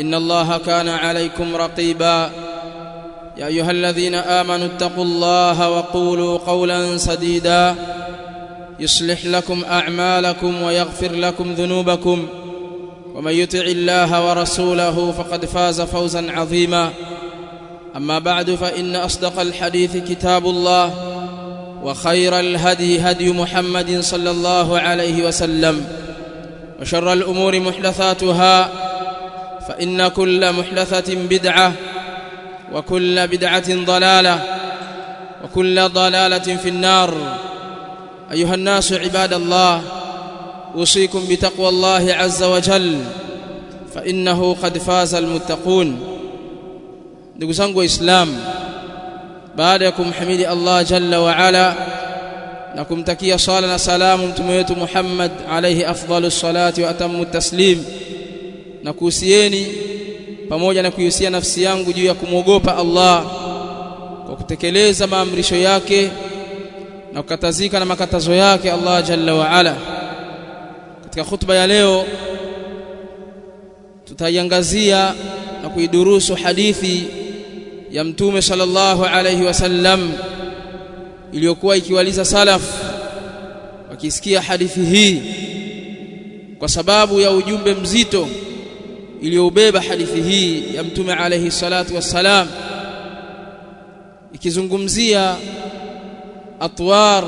إن الله كان عليكم رقيبا. يا أيها الذين آمنوا اتقوا الله وقولوا قولا سديدا. يصلح لكم أعمالكم ويغفر لكم ذنوبكم. ومن يطع الله ورسوله فقد فاز فوزا عظيما. أما بعد فإن أصدق الحديث كتاب الله وخير الهدي هدي محمد صلى الله عليه وسلم. وشر الأمور محدثاتها فإن كل محلثة بدعة وكل بدعة ضلالة وكل ضلالة في النار. أيها الناس عباد الله أوصيكم بتقوى الله عز وجل فإنه قد فاز المتقون. نقصنق إسلام بعدكم حميد الله جل وعلا. نكم تكي صالنا سلام تميت محمد عليه أفضل الصلاة وأتم التسليم. Na kuhusieni pamoja na kuihusia nafsi yangu juu ya kumwogopa Allah kwa kutekeleza maamrisho yake na kukatazika na makatazo yake Allah jalla wa ala. Katika khutba ya leo tutaiangazia na kuidurusu hadithi ya mtume sallallahu alayhi wasallam iliyokuwa ikiwaliza salaf wakisikia hadithi hii kwa sababu ya ujumbe mzito iliyobeba hadithi hii ya mtume alayhi salatu wassalam ikizungumzia atwar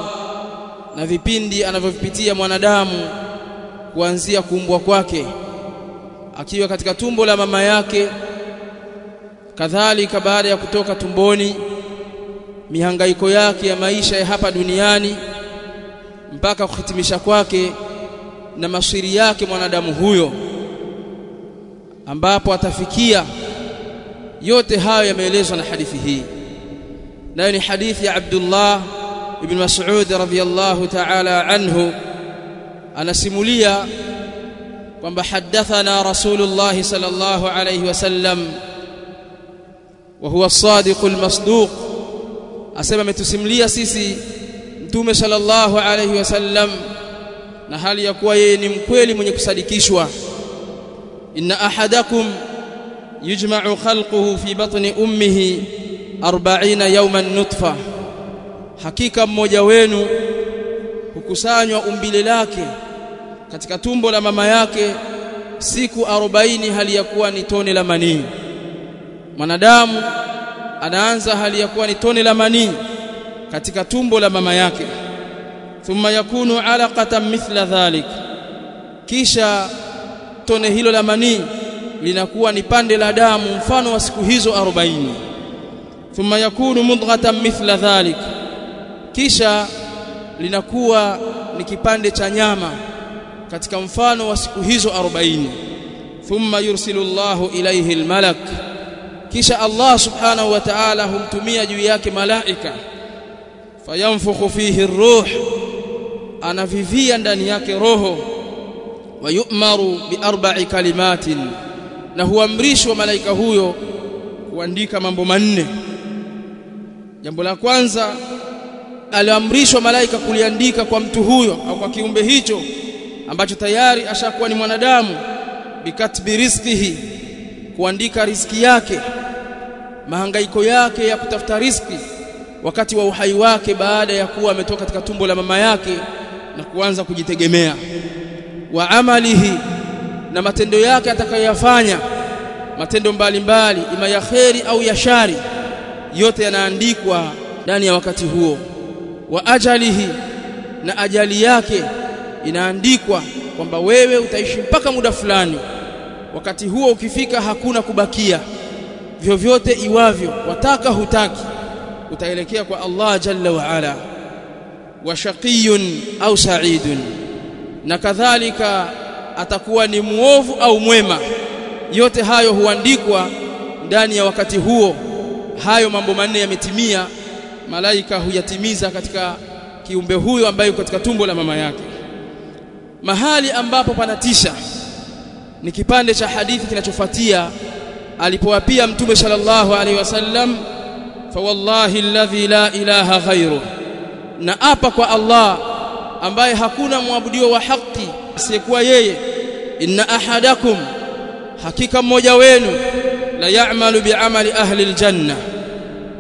na vipindi anavyovipitia mwanadamu kuanzia kuumbwa kwake akiwa katika tumbo la mama yake kadhalika baada ya kutoka tumboni mihangaiko yake ya maisha ya hapa duniani mpaka kuhitimisha kwake na masiri yake mwanadamu huyo ambapo atafikia yote hayo yameelezwa na hadithi hii. Nayo ni hadithi ya Abdullah ibn Mas'ud radhiyallahu ta'ala anhu. Anasimulia kwamba hadathana Rasulullah sallallahu alayhi wasallam wa huwa as-sadiqul masduq. Asema ametusimulia sisi mtume sallallahu alayhi wasallam na hali ya kuwa yeye ni mkweli mwenye kusadikishwa إن أحدكم يجمع خلقه في بطن أمه أربعين يوما نطفة hakika mmoja wenu hukusanywa umbile lake katika tumbo la mama yake siku 40 hali ya kuwa ni tone la manii mwanadamu anaanza hali ya kuwa ni tone la manii katika tumbo la mama yake thumma yakunu alaqatan mithla dhalik kisha tone hilo la manii linakuwa ni pande la damu mfano wa siku hizo 40 thumma yakunu mudghatan mithla dhalik kisha linakuwa ni kipande cha nyama katika mfano wa siku hizo 40 thumma yursilu Allahu ilayhi almalak kisha Allah subhanahu wa ta'ala humtumia juu yake malaika. Fayanfukhu fihi ar-ruh anavivia ndani yake roho wayumaru biarba'i kalimatin na huamrishwa malaika huyo kuandika mambo manne. Jambo la kwanza aliamrishwa malaika kuliandika kwa mtu huyo au kwa kiumbe hicho ambacho tayari ashakuwa ni mwanadamu bikatbi rizqihi kuandika riziki yake mahangaiko yake ya kutafuta riziki wakati wa uhai wake baada ya kuwa ametoka katika tumbo la mama yake na kuanza kujitegemea wa amalihi na matendo yake atakayoyafanya matendo mbalimbali ima ya kheri au ya shari yote yanaandikwa ndani ya wakati huo. Wa ajalihi na ajali yake inaandikwa kwamba wewe utaishi mpaka muda fulani. Wakati huo ukifika hakuna kubakia. Vyovyote iwavyo wataka hutaki utaelekea kwa Allah jalla wa ala. Wa shaqiyun au sa'idun na kadhalika atakuwa ni muovu au mwema. Yote hayo huandikwa ndani ya wakati huo. Hayo mambo manne yametimia malaika huyatimiza katika kiumbe huyo ambaye yuko katika tumbo la mama yake. Mahali ambapo panatisha ni kipande cha hadithi kinachofuatia alipowapia mtume sallallahu alaihi wasallam fa wallahi alladhi la ilaha ghairu na apa kwa Allah ambaye hakuna mwabudiwa wa haki asiyekuwa yeye. Inna ahadakum hakika mmoja wenu la ya'malu bi'amali ahli aljanna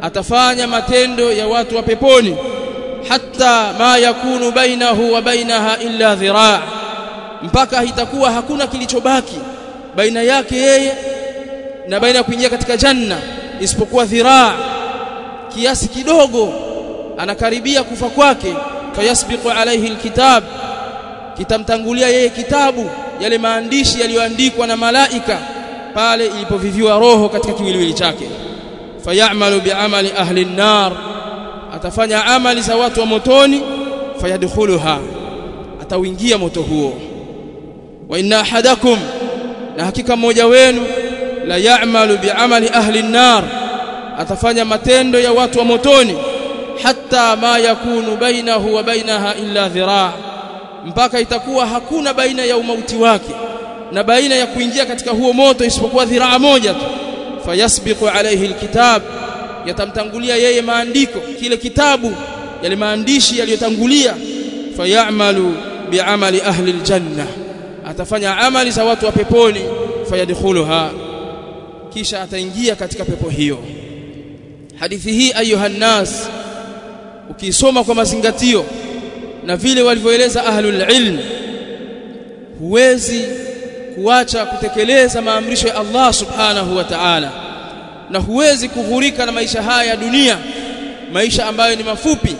atafanya matendo ya watu wa peponi hatta ma yakunu bainahu wa bainaha illa dhiraa mpaka itakuwa hakuna kilichobaki baina yake yeye na baina ya kuingia katika janna isipokuwa dhiraa. Kiasi kidogo anakaribia kufa kwake fayasbiqu alayhi alkitab. Kitamtangulia yeye kitabu yale maandishi yaliyoandikwa na malaika pale ilipoviviwa roho katika kiwiliwili chake. Fayamalu biamali ahli an-nar. Atafanya amali za watu wa motoni fayadkhuluha. Atauingia moto huo. Wa inna ahadakum na hakika mmoja wenu la ya'malu bi'amali ahli an-nar. Atafanya matendo ya watu wa motoni hatta ma yakunu bainahu wa bainaha illa dhiraa. Mpaka itakuwa hakuna baina ya umauti wake na baina ya kuingia katika huo moto isipokuwa dhiraa moja tu. Fayasbiqu alayhi alkitab yatamtangulia yeye maandiko kile kitabu yale maandishi yaliyotangulia. Fayamalu bi'amali ahli aljanna atafanya amali za watu wa peponi. Fayadkhuluha kisha ataingia katika pepo hiyo. Hadithi hii ayuha nas ukisoma kwa mazingatio na vile walivyoeleza ahlul ilm huwezi kuacha kutekeleza maamrisho ya Allah subhanahu wa ta'ala na huwezi kuhurika na maisha haya ya dunia maisha ambayo ni mafupi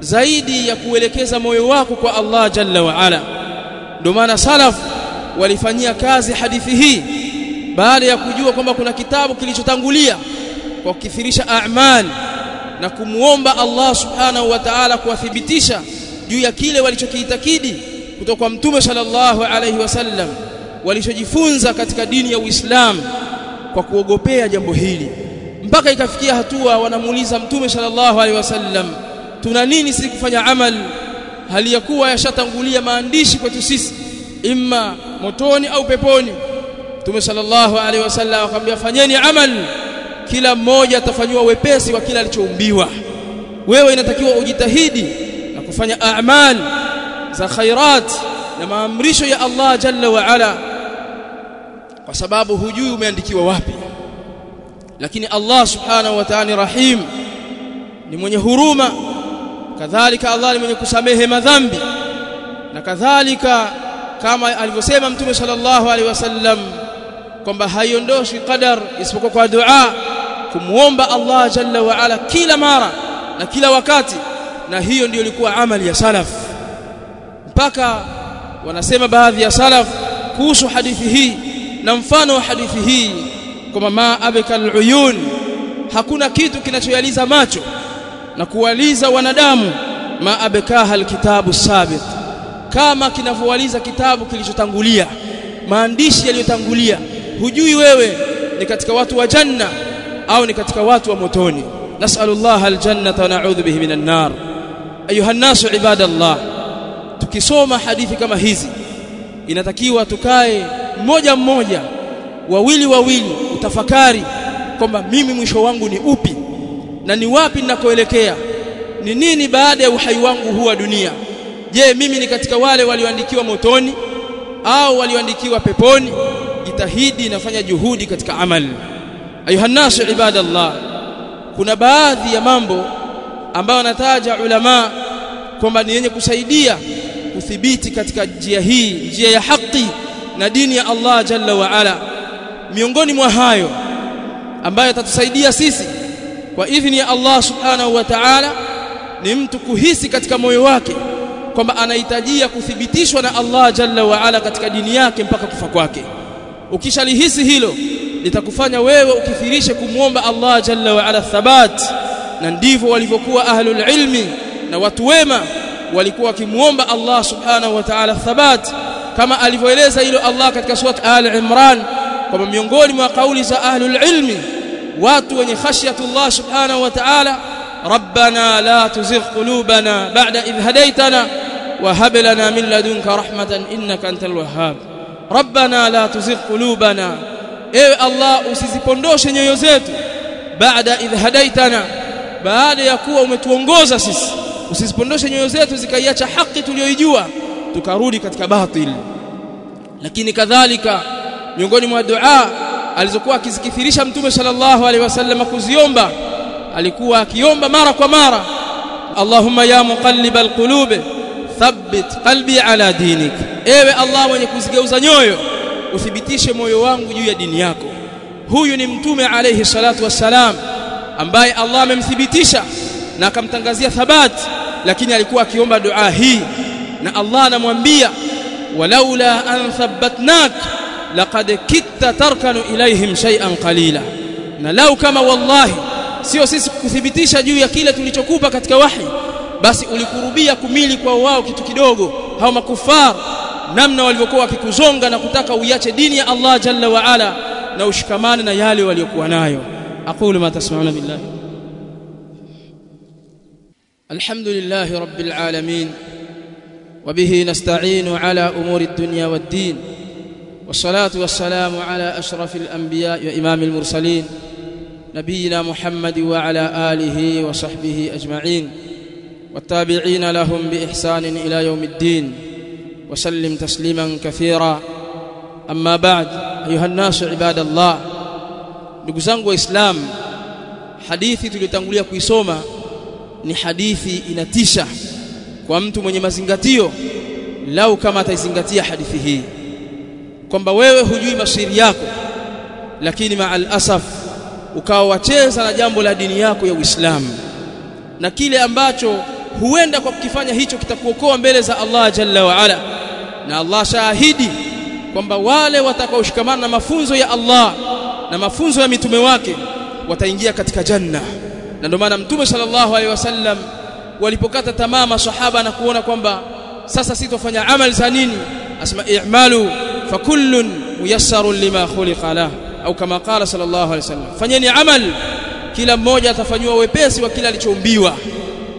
zaidi ya kuelekeza moyo wako kwa Allah jalla wa ala. Ndio maana salaf walifanyia kazi hadithi hii baada ya kujua kwamba kuna kitabu kilichotangulia kwa kukithirisha a'mal na kumuomba Allah subhanahu wa ta'ala kuwathibitisha juu ya kile walichokiitakidi kutoka kwa mtume sallallahu alayhi wasallam walichojifunza katika dini ya Uislamu kwa kuogopea jambo hili. Mpaka ikafikia hatua wanamuuliza mtume sallallahu alaihi wasallam tuna nini sisi kufanya amal? Hali ya kuwa yashatangulia maandishi kwetu sisi imma motoni au peponi? Mtume sallallahu alaihi wasallam akamwambia fanyeni amal kila mmoja atafanywa wepesi wa kila alichoumbiwa. Wewe inatakiwa ujitahidi na kufanya a'mal za khairat na maamrisho ya Allah jalla wa ala. Kwa sababu hujui umeandikiwa wapi. Lakini Allah subhanahu wa ta'ala rahim ni mwenye huruma. Kadhalika Allah ni mwenye kusamehe madhambi. Na kadhalika kama alivyosema mtume sallallahu alaihi wasallam kwamba haiondoshi qadar isipokuwa kwa dua kumuomba Allah jalla wa ala kila mara na kila wakati na hiyo ndiyo ilikuwa amali ya salaf. Mpaka wanasema baadhi ya salaf kuhusu hadithi hii na mfano wa hadithi hii kwamba ma abikal aluyun hakuna kitu kinachoyaliza macho na kuwaliza wanadamu ma abkaha alkitabu sabit kama kinavyowaliza kitabu kilichotangulia maandishi yaliyotangulia. Hujui wewe ni katika watu wa janna au ni katika watu wa motoni. Nas'alullah aljannata wa na'udhu bihi minan nar. Ayuha nasu ibadallah. Tukisoma hadithi kama hizi inatakiwa tukae mmoja mmoja wawili wawili utafakari kwamba mimi mwisho wangu ni upi na ni wapi ninakoelekea. Ni nini baada ya uhai wangu huu wa dunia? Je mimi ni katika wale walioandikiwa motoni au walioandikiwa peponi? Jitahidi nafanya juhudi katika amali ayuha nasu ibadallah. Kuna baadhi ya mambo ambayo anataja ulama kwamba ni yenye kusaidia kuthibiti katika njia hii njia ya haki na dini ya Allah jalla wa ala. Miongoni mwa hayo ambayo atatusaidia sisi kwa idhini ya Allah subhanahu wa ta'ala ni mtu kuhisi katika moyo wake kwamba anahitajia kuthibitishwa na Allah jalla wa ala katika dini yake mpaka kufa kwake. Ukishalihisi hilo litakufanya wewe ukithirishe kumwomba Allah jalla wa ala thabat na ndivyo walivyokuwa ahlul ilmi na watu wema walikuwa wakimuomba Allah subhanahu wa ta'ala thabat kama alivyoeleza hilo Allah katika surat al-Imran kwamba miongoni mwa kauli za ahlul ilmi watu wenye khashyatullah subhanahu wa ta'ala ربنا لا تزغ قلوبنا بعد إذ هديتنا وهب لنا من لدنك رحمة إنك أنت الوهاب ربنا لا تزغ قلوبنا ewe Allah usizipondoshe nyoyo zetu. Baada idh hadaitana baada ya kuwa umetuongoza sisi usizipondoshe nyoyo zetu zikaiacha haki tuliyoijua tukarudi katika batil. Lakini kadhalika miongoni mwa dua alizokuwa akizikithirisha mtume sallallahu alaihi wasallam kuziomba alikuwa akiomba mara kwa mara Allahumma ya muqallib alqulub thabbit qalbi ala dinik. Ewe Allah mwenye kuzigeuza nyoyo uthibitishe moyo wangu juu ya dini yako. Huyu ni mtume alayhi salatu wassalam ambaye Allah amemthibitisha na akamtangazia thabat lakini alikuwa akiomba dua hii. Na Allah anamwambia walaula an thabbatnak laqad kitta tarkanu ilaihim shay'an qalila. Na lau kama wallahi sio sisi kuthibitisha juu ya kile tulichokupa katika wahi basi ulikurubia kumili kwa wao kitu kidogo. Hao makufar namna walivyokuwa wakikuzonga na kutaka uiache dini ya Allah jalla wa ala na ushikamane na yale waliokuwa nayo aqulu ma tasma'una billahi alhamdulillahi rabbil alamin وبه نستعين على أمور الدنيا والدين والصلاة والسلام على أشرف الأنبياء وإمام المرسلين نبينا محمد وعلى آله وصحبه أجمعين والتابعين لهم بإحسان إلى يوم الدين وسلم تسليما كثيرا أما بعد أيها الناس عباد الله نقزنق إسلام hadithi tuliyotangulia kuisoma ni hadithi inatisha kwa mtu mwenye mazingatio lau kama ataizingatia hadithi hii kwamba wewe hujui masiri yako lakini ma'al asaf ukawa wacheza na jambo la dini yako ya Uislamu na kile ambacho huenda kwa kukifanya hicho kitakuokoa mbele za Allah jalla wa ala. Na Allah shahidi kwamba wale watakaoshikamana na mafunzo ya Allah na mafunzo ya mitume wake wataingia katika janna. Na ndio maana mtume sallallahu alaihi wasallam walipokata tamaa masahaba na kuona kwamba sasa sitofanya amali za nini asema i'malu fakullun muyassarun lima khuliqa lah. Au kama qala sallallahu alaihi wasallam fanyeni amal kila mmoja atafanywa wepesi wa kila alichoumbiwa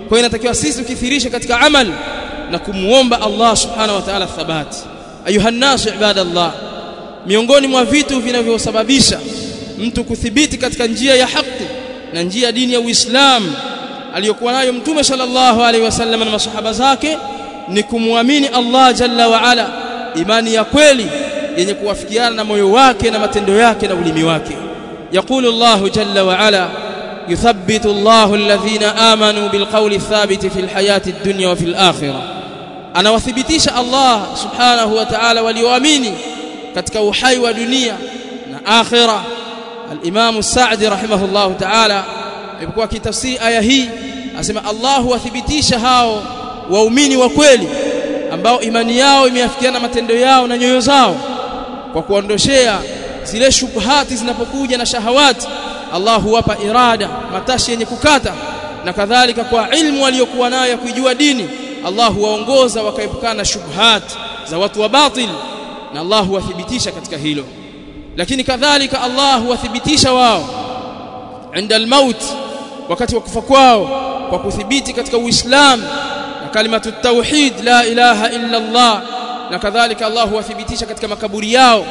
kwa inatakiwa sisi tukithirishe katika amal na kumuomba Allah subhanahu wa ta'ala thabati ayuhan nas ibadallah miongoni mwa vitu vinavyosababisha mtu kuthibiti katika njia ya haki na njia ya dini ya Uislamu aliyokuwa nayo mtume sallallahu alaihi wasallam na masahaba zake ni kumwamini Allah jalla wa ala imani ya kweli yenye kuwafikiana na moyo wake na matendo yake na ulimi wake. Yaqulu Allah jalla wa ala يثبت الله الذين آمنوا بالقول الثابت في الحياة الدنيا وفي الآخرة أنا وثبتيش الله سبحانه وتعالى وليؤمني katika uhai wa dunia na akhira al-Imam Sa'di rahimahullah ta'ala alipokuwa kitafsiri aya hii asema Allah wathibitisha hao waumini wa kweli ambao imani yao imeafikiana matendo yao na nyoyo zao kwa kuondoshea zile shubhati zinapokuja na shahawati Allah huwapa irada matashi yenye kukata na kadhalika kwa ilmu waliokuwa nayo ya kuijua dini Allah huwaongoza wakaepukana shubhat za watu wa batil na Allah huwathibitisha katika hilo. Lakini kadhalika Allah huwathibitisha wao inda almaut wakati wa kufa kwao kwa kuthibiti katika uislamu na kalimatu tauhid la ilaha illa Allah na kadhalika Allah huwathibitisha katika makaburi yao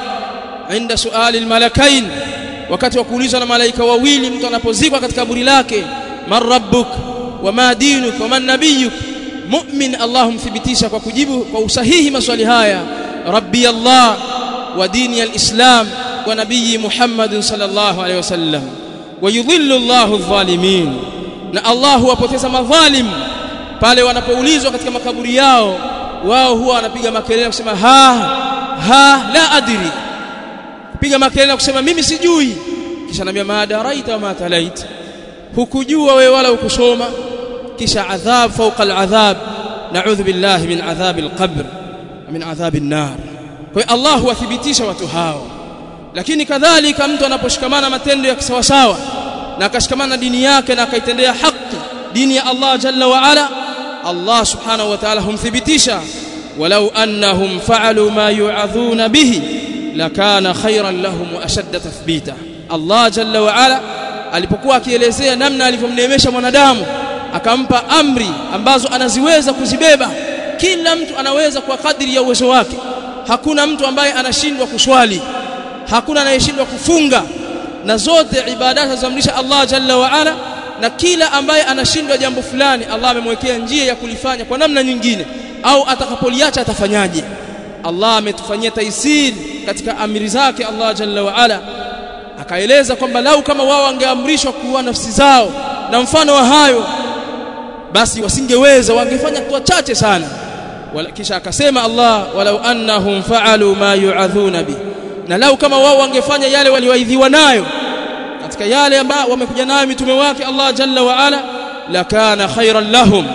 inda suali almalakain wakati wa kuulizwa na malaika wawili mtu anapozikwa katika kaburi lake man rabbuk wama dinuk wama nabiyuk mu'min Allah humthibitisha kwa kujibu kwa usahihi maswali haya rabbi Allah wa dini alislam wa nabii Muhammad sallallahu alaihi wasallam wayudhillu Allahu adh-dhalimin. Na Allah huwapoteza madhalim pale wanapoulizwa katika makaburi yao wao huwa wanapiga makelele kusema ha ha la adri kupiga makelele na kusema mimi sijui kisha anambia madaraita wa matalait hukujua wewe wala ukusoma kisha adhab fawqa aladhab na'udhu billahi min adhab alqabr min adhab an-nar kwa hiyo Allah huwathibitisha watu hao lakini kadhalika mtu anaposhikamana matendo ya kisawasawa na akashikamana na dini yake na akaitendea haki dini ya Allah jalla wa ala Allah subhanahu wa ta'ala humthibitisha walau annahum fa'alu ma yu'adhuna bihi lakana khairan lahum wa ashadda tathbita. Allah jalla wa ala alipokuwa akielezea namna alivyomneemesha mwanadamu akampa amri ambazo anaziweza kuzibeba. Kila mtu anaweza kwa kadri ya uwezo wake. Hakuna mtu ambaye anashindwa kuswali. Hakuna anayeshindwa kufunga. Na zote ibada zinazomrisha Allah jalla wa ala na kila ambaye anashindwa jambo fulani Allah amemwekea njia ya kulifanya kwa namna nyingine. Au atakapoliacha atafanyaje? Allah ametufanyia taisiri katika amri zake Allah jalla wa ala akaeleza kwamba lau kama wao wangeamrishwa kuwa nafsi zao na mfano wa hayo basi wasingeweza wangefanya kwa chache sana. Kisha akasema Allah walau annahum fa'alu ma yu'adhuna bi na lau kama wao wangefanya yale walioaidhiwa nayo katika yale ambayo wamekuja nayo mitume wake Allah jalla wa ala lakana khairan lahum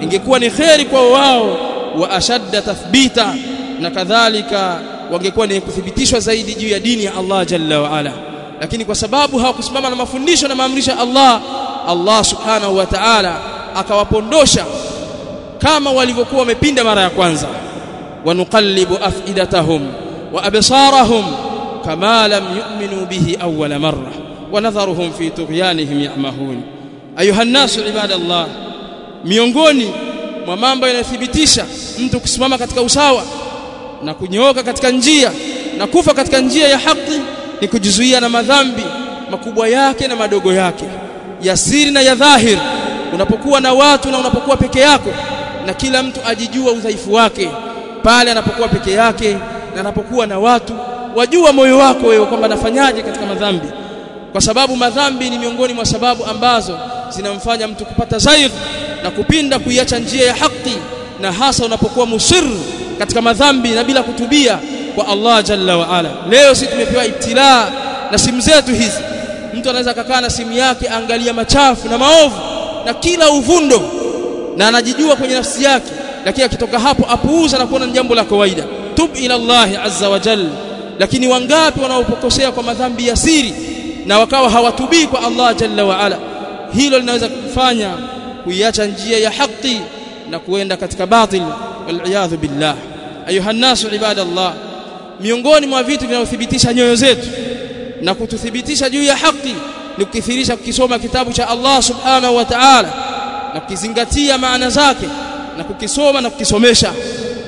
ingekuwa ni khairi kwa wao wa ashadda tathbita na kadhalika wangekuwa ni kuthibitishwa zaidi juu ya dini ya Allah jalla wa ala. Lakini kwa sababu hawakusimama na mafundisho na maamrisho ya Allah Allah subhanahu wa ta'ala akawapondosha kama walivyokuwa wamepinda mara ya kwanza. Wanuqallibu afidatahum wa absarahum kama lam yu'minu bihi awwala marra wa nadharuhum fi tughyanihim ya'mahun. Ayuhannasu ibadallah miongoni mwa mambo yanayothibitisha mtu kusimama katika usawa na kunyooka katika njia na kufa katika njia ya haki ni kujizuia na madhambi makubwa yake na madogo yake. Ya siri na ya dhahir unapokuwa na watu na unapokuwa peke yako na kila mtu ajijua udhaifu wake. Pale anapokuwa peke yake na anapokuwa na watu wajua moyo wako wewe kwamba nafanyaje katika madhambi. Kwa sababu madhambi ni miongoni mwa sababu ambazo zinamfanya mtu kupata zaidi na kupinda kuiacha njia ya haki na hasa unapokuwa musir katika madhambi na bila kutubia kwa Allah jalla wa ala. Leo sisi tumepewa ibtilaa na simu zetu hizi. Mtu anaweza kukaa na simu yake angalia machafu na maovu na kila uvundo na anajijua kwenye nafsi yake lakini akitoka hapo apuuza na kuona ni jambo la kawaida. Tub ila Allah azza wa jalla. Lakini wangapi wanaopokosea kwa madhambi ya siri na wakawa hawatubii kwa Allah jalla wa ala? Hilo linaweza kufanya kuiacha njia ya haki na kuenda katika batil waliyadhu billah. Ayuha nnasu ibadallah. Miongoni mwa vitu vinavyothibitisha nyoyo zetu na kututhibitisha juu ya haki ni kukithirisha kukisoma kitabu cha Allah subhanahu wa ta'ala na kukizingatia maana zake na kukisoma na kukisomesha.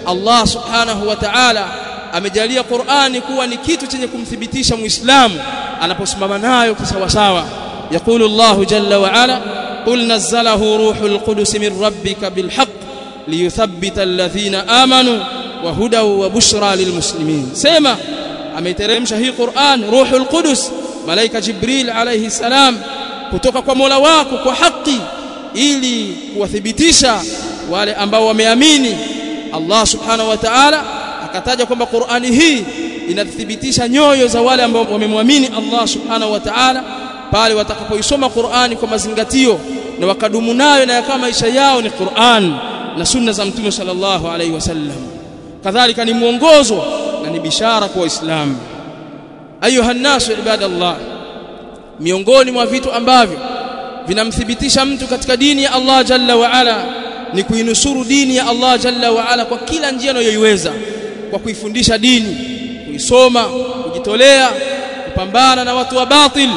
Allah subhanahu wa ta'ala amejalia Qur'ani kuwa ni kitu chenye kumthibitisha Muislamu anaposimama nayo kisawasawa. Yaqulu Allahu jalla wa ala qul nazzalahu ruhul qudus min rabbika bilhaq liyuthabbita alladhina amanu wa huda wa bushra lilmuslimin. Sema ameiteremsha hii Qur'an ruhul qudus malaika jibril alayhi salam kutoka kwa Mola wako kwa haki ili kuwathibitisha wale ambao wameamini. Allah subhanahu wa ta'ala akataja kwamba Qur'ani hii inathibitisha nyoyo za wale ambao wamemwamini Allah subhanahu wa ta'ala pale watakapoisoma Qur'ani kwa mazingatio na wakadumu nayo na yakawa maisha yao ni qurani na sunna za Mtume sallallahu alaihi wasallam kadhalika ni mwongozo na ni bishara kwa waislamu. Ayuha nasu ibadallah miongoni mwa vitu ambavyo vinamthibitisha mtu katika dini ya Allah jalla wa ala ni kuinusuru dini ya Allah jalla wa ala kwa kila njia anayoiweza kwa kuifundisha dini kuisoma kujitolea kupambana na watu wa batil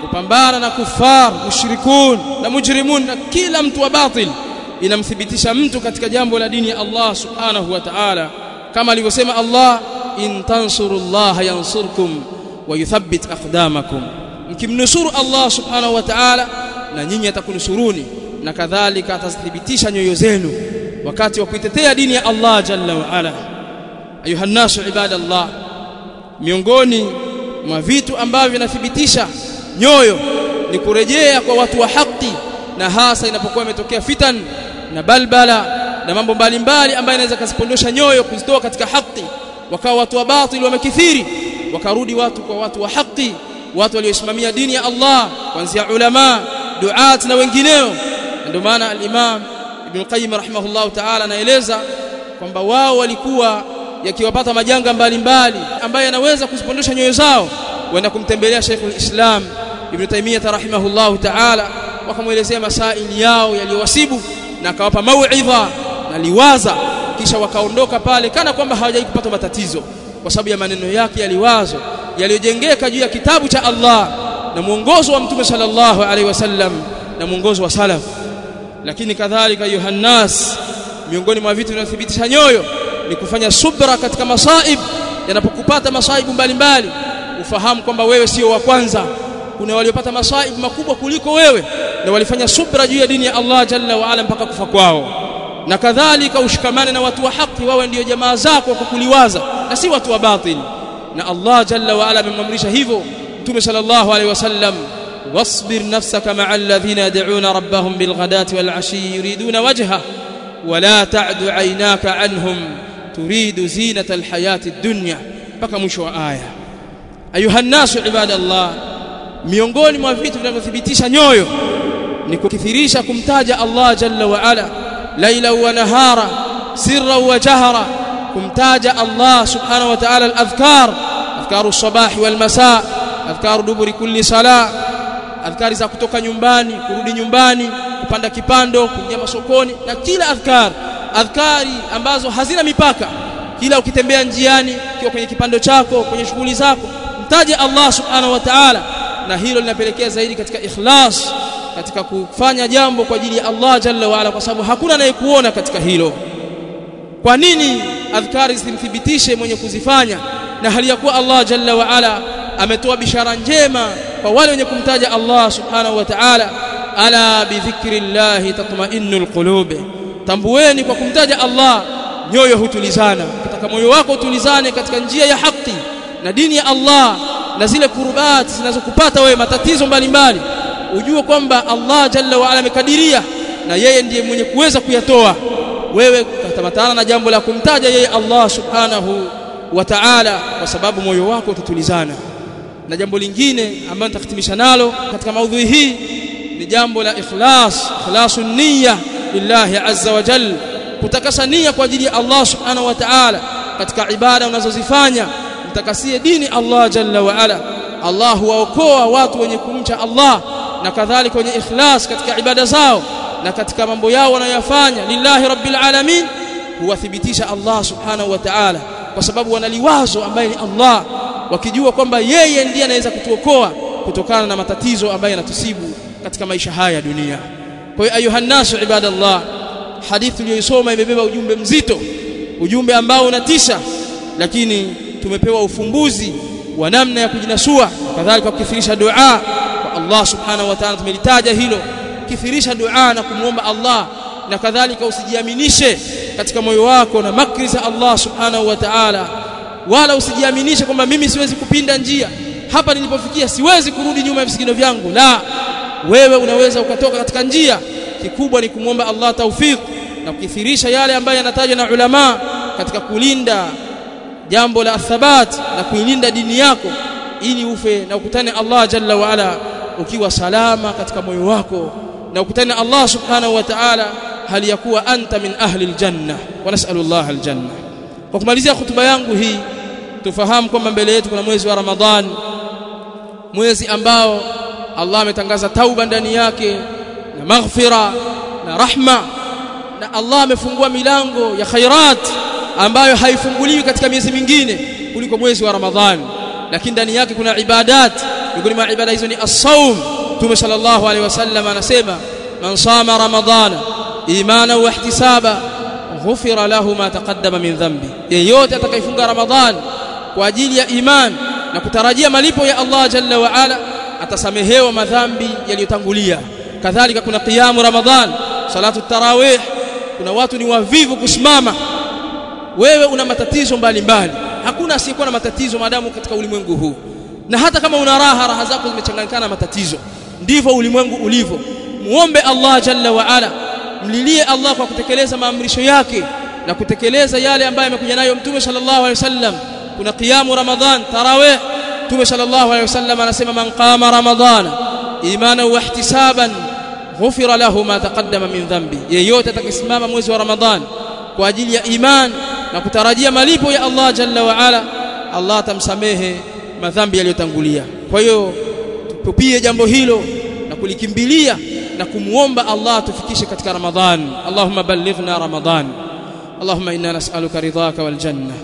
kupambana na kufar mushrikun na mujrimun na kila mtu wa batil inamthibitisha mtu katika jambo la dini ya Allah subhanahu wa ta'ala. Kama alivyosema Allah in tansurullaha yansurkum wa yuthabbit aqdamakum. Mkimnusuru Allah subhanahu wa ta'ala na nyinyi atakunusuruni na kadhalika atathibitisha nyoyo zenu wakati wa kuitetea dini ya Allah jalla wa ala. Ayuha nasu ibadallah miongoni mwa vitu ambavyo vinathibitisha nyoyo ni kurejea kwa watu wa haki na hasa inapokuwa imetokea fitan na balbala na mambo mbalimbali ambayo inaweza kuzipondosha nyoyo kuzitoa katika haki. Wakawa watu wa batili wamekithiri. Wakarudi watu kwa watu wa haki watu walioisimamia dini ya Allah kuanzia ulama duat na wengineo. Ndio maana al-Imam Ibn Qayyim rahimahullah ta'ala anaeleza kwamba wao walikuwa yakiwapata majanga mbalimbali ambayo yanaweza kuzipondosha nyoyo zao wenda kumtembelea Sheikhul Islam Ibn Taymiyyah rahimahullah ta'ala wakamwelezea masaili yao yaliyowasibu na akawapa mauidha na liwaza kisha wakaondoka pale kana kwamba hawajai kupata matatizo kwa sababu ya maneno yake yaliwazo yaliyojengeka juu ya kitabu cha Allah na mwongozo wa Mtume sallallahu alaihi wasallam na mwongozo wa salaf. Lakini kadhalika yohannas miongoni mwa vitu vinavyothibitisha nyoyo ni kufanya subra katika masaib. Yanapokupata masaibu mbalimbali ufahamu kwamba wewe sio wa kwanza kuna waliopata masaibu makubwa kuliko wewe na walifanya subra juu ya dini ya Allah jalla wa ala mpaka kufa kwao. Na kadhalika ushikamane na watu wa haki wawe ndio jamaa zako kwa kuliwaza na si watu wa batili na Allah jalla wa ala amemamrisha hivyo Mtume sallallahu alaihi wasallam wasbir nafsaka ma'a alladhina yad'una rabbahum bilghadati wal ashi yuriduna wajha wala ta'du 'aynaka 'anhum turidu zinata alhayati ad-dunya mpaka mwisho wa aya. Ayuha nasu ibadallah miongoni mwa vitu vinavyothibitisha nyoyo ni kukithirisha kumtaja Allah jalla wa ala laila wa nahara sirra wa jahra kumtaja Allah subhanahu wa ta'ala al-adhkar adhkaru as-sabah wal masa adhkaru duburi kulli sala adhkari za kutoka nyumbani kurudi nyumbani kupanda kipando kuingia masokoni na kila adhkar adhkari ambazo hazina mipaka. Kila ukitembea njiani ukiwa kwenye kipando chako kwenye shughuli zako mtaje Allah subhanahu wa ta'ala na hilo linapelekea zaidi katika ikhlas katika kufanya jambo kwa ajili ya Allah jalla waala kwa sababu hakuna anayekuona katika hilo. Kwa nini adhkari zimthibitishe mwenye kuzifanya na hali ya kuwa Allah jalla waala ametoa bishara njema kwa wale wenye kumtaja Allah subhanahu wa ta'ala? Ala bidhikrillah tatma'innul qulub. Tambueni kwa kumtaja Allah nyoyo hutulizana. Kataka moyo wako utulizane katika njia ya haki na dini ya Allah na zile kurubati zinazokupata wewe matatizo mbalimbali ujue kwamba Allah jalla wa ala amekadiria na yeye ndiye mwenye kuweza kuyatoa. Wewe utamatana na jambo la kumtaja yeye Allah subhanahu wa ta'ala kwa sababu moyo wako utatulizana na jambo lingine ambalo nitakhitimisha nalo katika maudhui hii ni jambo la ikhlas ikhlasun niyya lillahi azza wa jalla kutakasa nia kwa ajili ya Allah subhanahu wa ta'ala katika ibada unazozifanya mtakasie dini Allah jalla wa ala. Allah huwaokoa watu wenye kumcha Allah na kadhalika wenye ikhlas katika ibada zao na katika mambo yao wanayofanya. Lillahi rabbil alamin huwathibitisha Allah subhanahu wa ta'ala kwa sababu wanaliwazo ambaye ni Allah wakijua kwamba yeye ndiye anaweza kutuokoa kutokana na matatizo ambayo yanatusibu katika maisha haya ya dunia. Kwa hiyo ayuha nasu ibadallah hadithi uliyoisoma imebeba ujumbe mzito ujumbe ambao unatisha lakini tumepewa ufumbuzi wa namna ya kujinasua kadhalika kukithirisha dua kwa Allah subhanahu wa ta'ala tumelitaja hilo. Kithirisha dua na kumwomba Allah na kadhalika usijiaminishe katika moyo wako na makri za Allah subhanahu wa ta'ala wala usijiaminishe kwamba mimi siwezi kupinda njia. Hapa nilipofikia siwezi kurudi nyuma ya visigino vyangu. La wewe unaweza ukatoka katika njia. Kikubwa ni kumwomba Allah taufiq na kukithirisha yale ambayo yanatajwa na ulama katika kulinda jambo la thabat na kuilinda dini yako ili ufe na ukutane Allah jalla wa ala ukiwa salama katika moyo wako na ukutane Allah subhanahu wa ta'ala hali ya anta min ahli aljanna wa nas'alu Allah aljanna. Kwa kumalizia hutuba yangu hii tufahamu kwamba mbele yetu kuna mwezi wa Ramadhan mwezi ambao Allah ametangaza tauba ndani yake na maghfira na rahma na Allah amefungua milango ya khairat ambayo haifunguliwi katika miezi mingine kuliko mwezi wa Ramadhani. Lakini ndani yake kuna ibadat. Miongoni mwa ibada hizo ni as-saum Mtume sallallahu alaihi wasallam anasema man sama ramadhana imana wa ihtisaba ghufira lahu ma taqaddama min dhanbi. Yeyote atakayefunga ramadhan kwa ajili ya iman na kutarajia malipo ya Allah jalla wa ala atasamehewa madhambi yaliyotangulia. Kadhalika kuna qiyamu ramadhan salatu tarawih. Kuna watu ni wavivu kusimama wewe una matatizo mbalimbali. Hakuna asiyekuwa na matatizo maadamu katika ulimwengu huu. Na hata kama una raha raha zako zimechanganyikana na matatizo ndivyo ulimwengu ulivyo. Muombe Allah jalla wa ala. Mlilie Allah kwa kutekeleza maamrisho yake na kutekeleza yale ambayo amekuja nayo mtume sallallahu alaihi wasallam. Kuna qiyamu ramadhan tarawih. Mtume sallallahu alaihi wasallam anasema man qama ramadhana imana wa ihtisaban ghufira lahu ma taqaddama min dhanbi. Yeyote atakayesimama mwezi wa ramadhan kwa ajili ya iman na kutarajia malipo ya Allah jalla wa ala Allah atamsamehe madhambi yaliyotangulia kwa hiyo tupie jambo hilo na kulikimbilia na kumuomba Allah tufikishe katika ramadhan Allahumma ballighna ramadhan اللهم إنا نسألك رضاك والجنة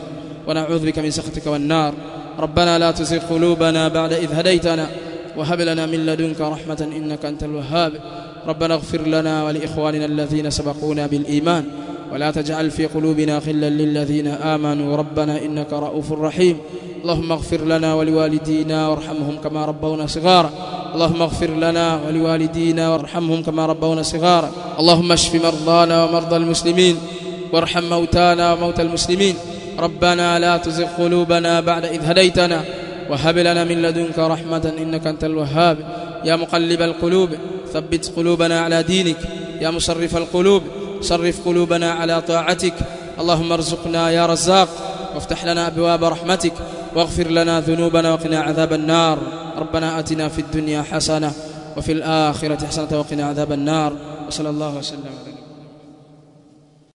ونعوذ بك من سخطك والنار ربنا لا تزغ قلوبنا بعد إذ هديتنا وهب لنا من لدنك رحمة إنك أنت الوهاب ربنا اغفر لنا ولإخواننا الذين سبقونا بالإيمان ولا تجعل في قلوبنا غلا للذين آمنوا. ربنا إنك رؤوف رحيم. اللهم اغفر لنا ولوالدينا وارحمهم كما ربونا صغارا. اللهم اغفر لنا ولوالدينا وارحمهم كما ربونا صغارا. اللهم اشف مرضانا ومرضى المسلمين. وارحم موتانا وموتى المسلمين. ربنا لا تزغ قلوبنا بعد إذ هديتنا. وهب لنا من لدنك رحمة إنك أنت الوهاب. يا مقلب القلوب ثبت قلوبنا على دينك. يا مصرف القلوب صرف قلوبنا على طاعتك. اللهم ارزقنا يا رزاق. وافتح لنا أبواب رحمتك. واغفر لنا ذنوبنا وقنا عذاب النار. ربنا آتنا في الدنيا حسنة وفي الآخرة حسنة وقنا عذاب النار. وصلى الله وسلم على